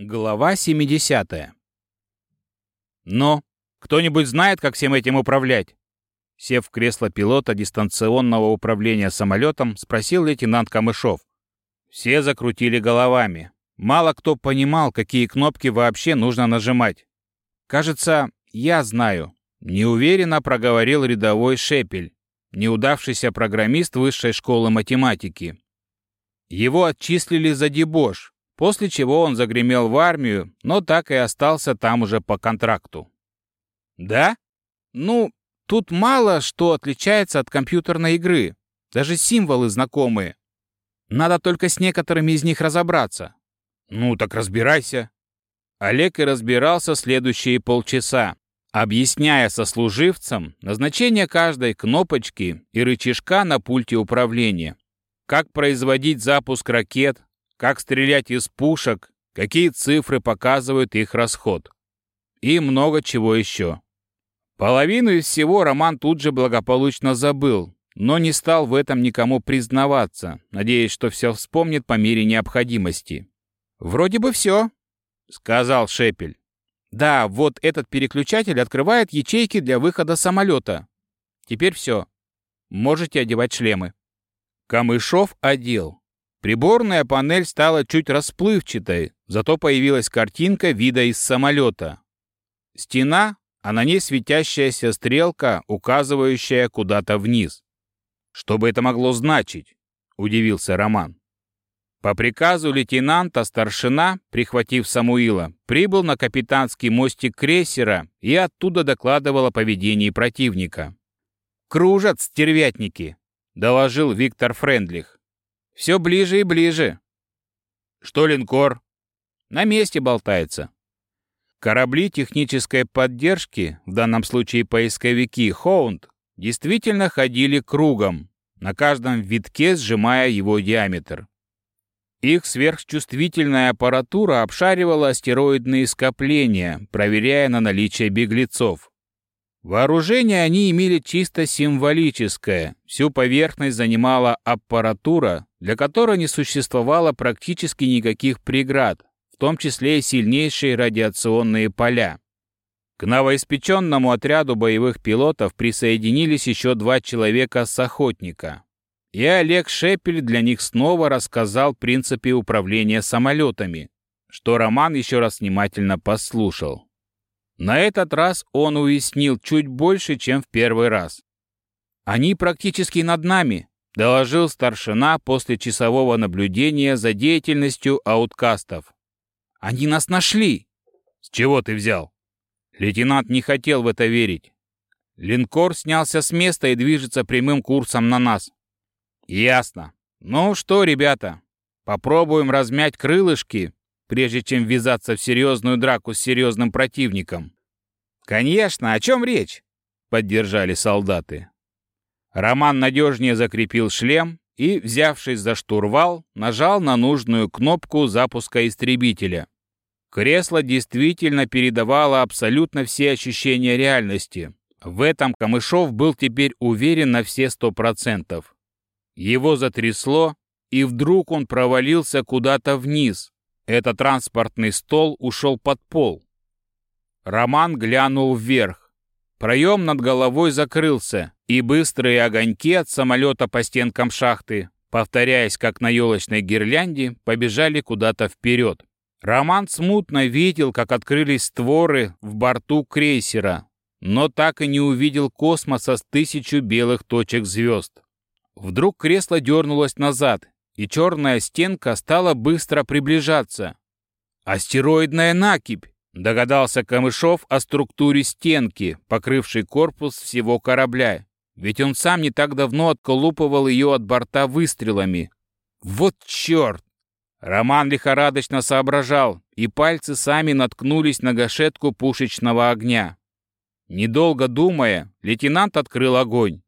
Глава 70. Но кто-нибудь знает, как всем этим управлять? Сев в кресло пилота дистанционного управления самолетом, спросил лейтенант Камышов. Все закрутили головами. Мало кто понимал, какие кнопки вообще нужно нажимать. «Кажется, я знаю», — неуверенно проговорил рядовой Шепель, неудавшийся программист высшей школы математики. Его отчислили за дебош, после чего он загремел в армию, но так и остался там уже по контракту. Да? Ну, тут мало что отличается от компьютерной игры. Даже символы знакомые. Надо только с некоторыми из них разобраться. Ну, так разбирайся. Олег и разбирался следующие полчаса, объясняя сослуживцам назначение каждой кнопочки и рычажка на пульте управления, как производить запуск ракет, как стрелять из пушек, какие цифры показывают их расход. И много чего еще. Половину из всего Роман тут же благополучно забыл, но не стал в этом никому признаваться, надеясь, что все вспомнит по мере необходимости. «Вроде бы все», — сказал Шепель. «Да, вот этот переключатель открывает ячейки для выхода самолета. Теперь все. Можете одевать шлемы». Камышов одел. Приборная панель стала чуть расплывчатой, зато появилась картинка вида из самолета. Стена, а на ней светящаяся стрелка, указывающая куда-то вниз. «Что бы это могло значить?» – удивился Роман. По приказу лейтенанта старшина, прихватив Самуила, прибыл на капитанский мостик крейсера и оттуда докладывал о поведении противника. «Кружат стервятники», — доложил Виктор Френдлих. Все ближе и ближе. Что линкор? На месте болтается. Корабли технической поддержки, в данном случае поисковики «Хоунд», действительно ходили кругом, на каждом витке сжимая его диаметр. Их сверхчувствительная аппаратура обшаривала астероидные скопления, проверяя на наличие беглецов. Вооружение они имели чисто символическое, всю поверхность занимала аппаратура, для которой не существовало практически никаких преград, в том числе и сильнейшие радиационные поля. К новоиспеченному отряду боевых пилотов присоединились еще два человека с охотника. И Олег Шепель для них снова рассказал принципы управления самолетами, что Роман еще раз внимательно послушал. На этот раз он уяснил чуть больше, чем в первый раз. «Они практически над нами», — доложил старшина после часового наблюдения за деятельностью ауткастов. «Они нас нашли!» «С чего ты взял?» Лейтенант не хотел в это верить. Линкор снялся с места и движется прямым курсом на нас. «Ясно. Ну что, ребята, попробуем размять крылышки прежде чем ввязаться в серьезную драку с серьезным противником. «Конечно, о чем речь?» — поддержали солдаты. Роман надежнее закрепил шлем и, взявшись за штурвал, нажал на нужную кнопку запуска истребителя. Кресло действительно передавало абсолютно все ощущения реальности. В этом Камышов был теперь уверен на все сто процентов. Его затрясло, и вдруг он провалился куда-то вниз, этот транспортный стол ушел под пол. Роман глянул вверх. Проем над головой закрылся, и быстрые огоньки от самолета по стенкам шахты, повторяясь как на елочной гирлянде, побежали куда-то вперед. Роман смутно видел, как открылись створы в борту крейсера, но так и не увидел космоса с тысячу белых точек звезд. Вдруг кресло дернулось назад, и черная стенка стала быстро приближаться. «Астероидная накипь!» — догадался Камышов о структуре стенки, покрывшей корпус всего корабля. Ведь он сам не так давно отколупывал ее от борта выстрелами. «Вот черт!» Роман лихорадочно соображал, и пальцы сами наткнулись на гашетку пушечного огня. Недолго думая, лейтенант открыл огонь.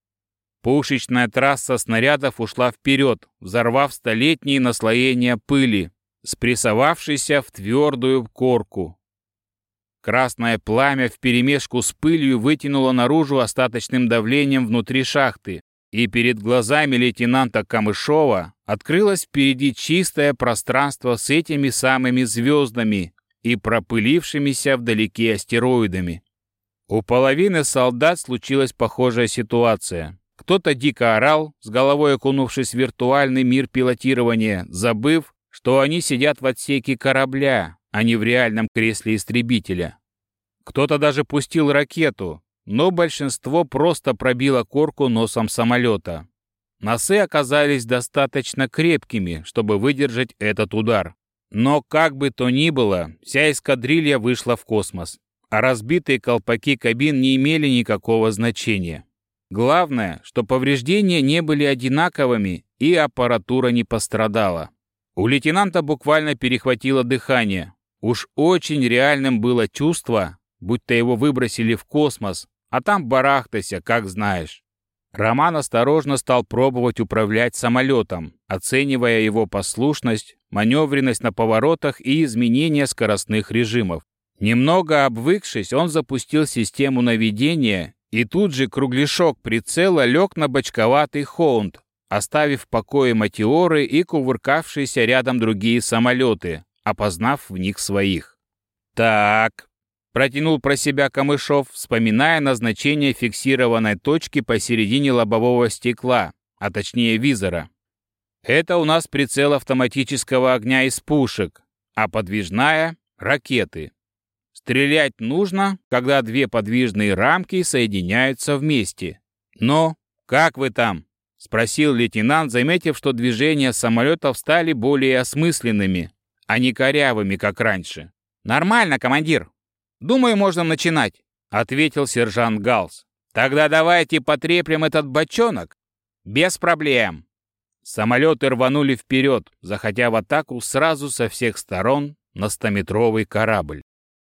Пушечная трасса снарядов ушла вперед, взорвав столетние наслоения пыли, спрессовавшейся в твердую корку. Красное пламя вперемешку с пылью вытянуло наружу остаточным давлением внутри шахты, и перед глазами лейтенанта Камышова открылось впереди чистое пространство с этими самыми звездами, и пропылившимися вдалеке астероидами. У половины солдат случилась похожая ситуация. Кто-то дико орал, с головой окунувшись в виртуальный мир пилотирования, забыв, что они сидят в отсеке корабля, а не в реальном кресле истребителя. Кто-то даже пустил ракету, но большинство просто пробило корку носом самолета. Носы оказались достаточно крепкими, чтобы выдержать этот удар. Но как бы то ни было, вся эскадрилья вышла в космос, а разбитые колпаки кабин не имели никакого значения. Главное, что повреждения не были одинаковыми и аппаратура не пострадала. У лейтенанта буквально перехватило дыхание. Уж очень реальным было чувство, будто его выбросили в космос, а там барахтайся, как знаешь. Роман осторожно стал пробовать управлять самолетом, оценивая его послушность, маневренность на поворотах и изменения скоростных режимов. Немного обвыкшись, он запустил систему наведения, и тут же кругляшок прицела лег на бочковатый хоунд, оставив в покое матиоры и кувыркавшиеся рядом другие самолеты, опознав в них своих. «Так, Протянул про себя Камышов, вспоминая назначение фиксированной точки посередине лобового стекла, а точнее визора. Это у нас прицел автоматического огня из пушек, а подвижная — ракеты. Стрелять нужно, когда две подвижные рамки соединяются вместе. «Но как вы там?» — спросил лейтенант, заметив, что движения самолетов стали более осмысленными, а не корявыми, как раньше. «Нормально, командир», «Думаю, можно начинать», — ответил сержант Галс. «Тогда давайте потреплем этот бочонок». «Без проблем». Самолеты рванули вперед, заходя в атаку сразу со всех сторон на стометровый корабль.